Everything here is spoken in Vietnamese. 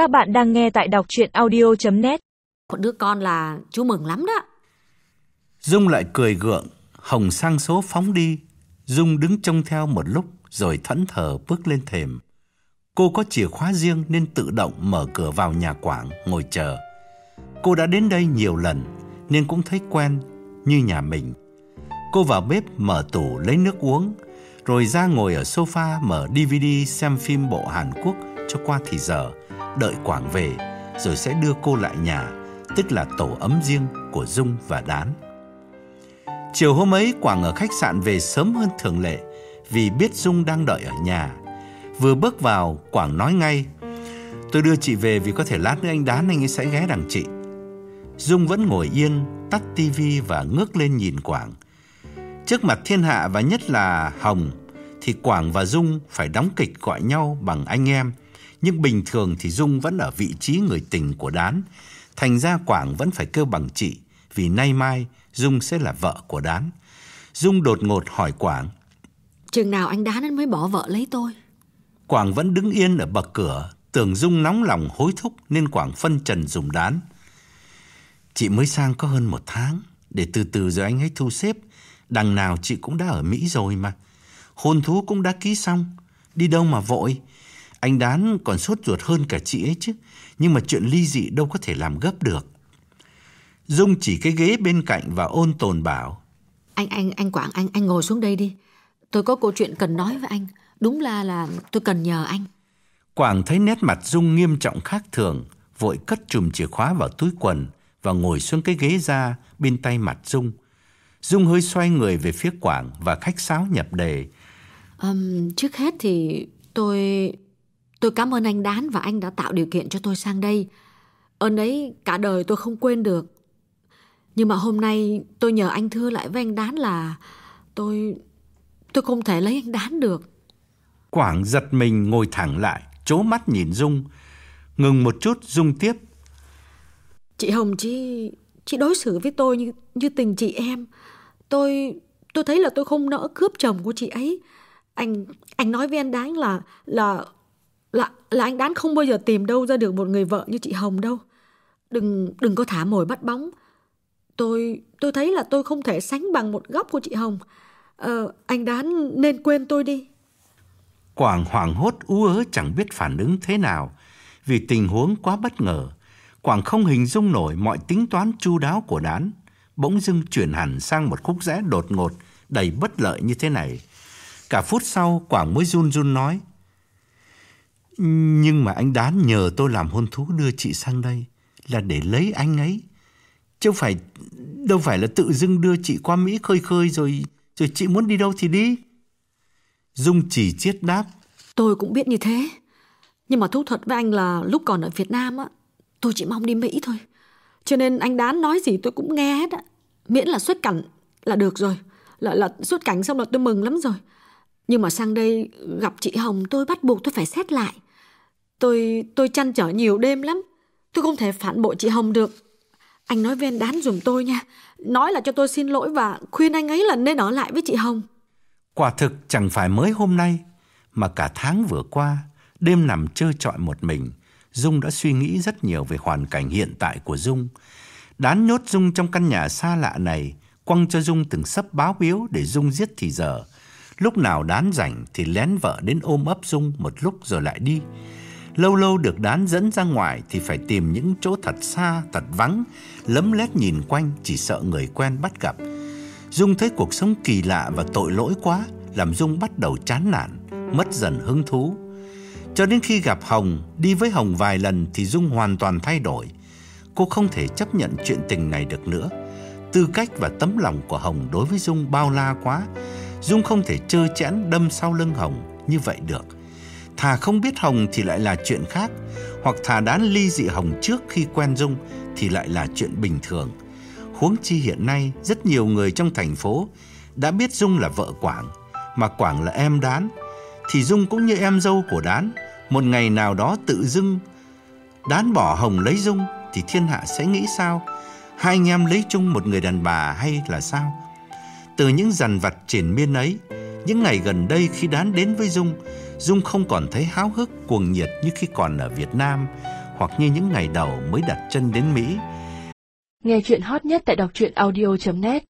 Các bạn đang nghe tại đọc chuyện audio.net Một đứa con là chú mừng lắm đó. Dung lại cười gượng, Hồng sang số phóng đi. Dung đứng trông theo một lúc rồi thẫn thờ bước lên thềm. Cô có chìa khóa riêng nên tự động mở cửa vào nhà Quảng ngồi chờ. Cô đã đến đây nhiều lần nên cũng thấy quen như nhà mình. Cô vào bếp mở tủ lấy nước uống rồi ra ngồi ở sofa mở DVD xem phim bộ Hàn Quốc cho qua thì giờ, đợi Quảng về rồi sẽ đưa cô lại nhà, tức là tổ ấm riêng của Dung và Đán. Chiều hôm ấy Quảng ở khách sạn về sớm hơn thường lệ vì biết Dung đang đợi ở nhà. Vừa bước vào, Quảng nói ngay: "Tôi đưa chị về vì có thể lát nữa anh Đán anh ấy sẽ ghé đằng chị." Dung vẫn ngồi yên, tắt tivi và ngước lên nhìn Quảng. Trước mặt thiên hạ và nhất là Hồng thì Quảng và Dung phải đóng kịch gọi nhau bằng anh em, nhưng bình thường thì Dung vẫn ở vị trí người tình của Đán, thành ra Quảng vẫn phải kêu bằng chị, vì nay mai Dung sẽ là vợ của Đán. Dung đột ngột hỏi Quảng. Chừng nào anh Đán mới bỏ vợ lấy tôi? Quảng vẫn đứng yên ở bậc cửa, tưởng Dung nóng lòng hối thúc nên Quảng phân trần dùng Đán. Chị mới sang có hơn một tháng, để từ từ rồi anh ấy thu xếp. Đằng nào chị cũng đã ở Mỹ rồi mà. Hôn thú cũng đã ký xong, đi đâu mà vội. Anh Đán còn sốt ruột hơn cả chị ấy chứ, nhưng mà chuyện ly dị đâu có thể làm gấp được. Dung chỉ cái ghế bên cạnh và ôn tồn bảo. Anh anh anh Quảng anh anh ngồi xuống đây đi. Tôi có câu chuyện cần nói với anh. Đúng là là tôi cần nhờ anh. Quảng thấy nét mặt Dung nghiêm trọng khác thường, vội cất chùm chìa khóa vào túi quần và ngồi xuống cái ghế ra bên tay mặt Dung. Dung hơi xoay người về phía Quảng và khách sáo nhập đề. Um, trước hết thì tôi tôi cảm ơn anh Đán và anh đã tạo điều kiện cho tôi sang đây. Ơn ấy cả đời tôi không quên được. Nhưng mà hôm nay tôi nhờ anh thưa lại với anh Đán là tôi tôi không thể lấy anh Đán được. Quảng giật mình ngồi thẳng lại, chố mắt nhìn Dung. Ngừng một chút Dung tiếp. Chị Hồng chị chị đối xử với tôi như như tình chị em. Tôi tôi thấy là tôi không nỡ cướp chồng của chị ấy. Anh anh nói với anh Đáng là là là là anh đán không bao giờ tìm đâu ra được một người vợ như chị Hồng đâu. Đừng đừng có thả mồi bắt bóng. Tôi tôi thấy là tôi không thể sánh bằng một góc của chị Hồng. Ờ, anh Đán nên quên tôi đi. Quảng hoảng hốt ú ớ chẳng biết phản ứng thế nào vì tình huống quá bất ngờ. Quảng không hình dung nổi mọi tính toán chu đáo của Đán, bỗng dưng chuyển hẳn sang một khúc rẽ đột ngột, đầy bất lợi như thế này. Cả phút sau, Quảng mới run run nói. Nhưng mà anh Đán nhờ tôi làm hôn thú đưa chị sang đây là để lấy anh ấy. Chứ phải đâu phải là tự dưng đưa chị qua Mỹ khơi khơi rồi rồi chị muốn đi đâu thì đi. Dung chỉ chiết đáp. Tôi cũng biết như thế. Nhưng mà thú thật với anh là lúc còn ở Việt Nam á, tôi chỉ mong đi Mỹ thôi. Cho nên anh Đán nói gì tôi cũng nghe hết á. Miễn là xuất cảnh là được rồi. Là, là xuất cảnh xong là tôi mừng lắm rồi. Nhưng mà sang đây gặp chị Hồng tôi bắt buộc tôi phải xét lại. Tôi tôi chăn trở nhiều đêm lắm. Tôi không thể phản bội chị Hồng được. Anh nói ven Đán dùm tôi nha. Nói là cho tôi xin lỗi và khuyên anh ấy là nên ở lại với chị Hồng. Quả thực chẳng phải mới hôm nay mà cả tháng vừa qua, đêm nằm trơ trọi một mình, Dung đã suy nghĩ rất nhiều về hoàn cảnh hiện tại của Dung. Đán nhốt Dung trong căn nhà xa lạ này, quăng cho Dung từng sấp báo biếu để Dung giết thì giờ. Lúc nào đán rảnh thì lén vợ đến ôm ấp Dung một lúc rồi lại đi. Lâu lâu được đán dẫn ra ngoài thì phải tìm những chỗ thật xa, thật vắng, lấm lét nhìn quanh chỉ sợ người quen bắt gặp. Dung thấy cuộc sống kỳ lạ và tội lỗi quá, làm Dung bắt đầu chán nản, mất dần hứng thú. Cho đến khi gặp Hồng, đi với Hồng vài lần thì Dung hoàn toàn thay đổi. Cô không thể chấp nhận chuyện tình này được nữa. Tư cách và tấm lòng của Hồng đối với Dung bao la quá. Dung không thể trơ chẽn đâm sau lưng Hồng như vậy được. Thà không biết Hồng thì lại là chuyện khác, hoặc thà đán ly dị Hồng trước khi quen Dung thì lại là chuyện bình thường. Huống chi hiện nay rất nhiều người trong thành phố đã biết Dung là vợ Quảng, mà Quảng là em đán, thì Dung cũng như em dâu của đán, một ngày nào đó tự dưng đán bỏ Hồng lấy Dung thì thiên hạ sẽ nghĩ sao? Hai anh em lấy chung một người đàn bà hay là sao? Từ những dằn vặt triển miên ấy, những ngày gần đây khi đán đến với Dung, Dung không còn thấy háo hức cuồng nhiệt như khi còn ở Việt Nam hoặc như những ngày đầu mới đặt chân đến Mỹ. Nghe chuyện hot nhất tại đọc truyện audio.net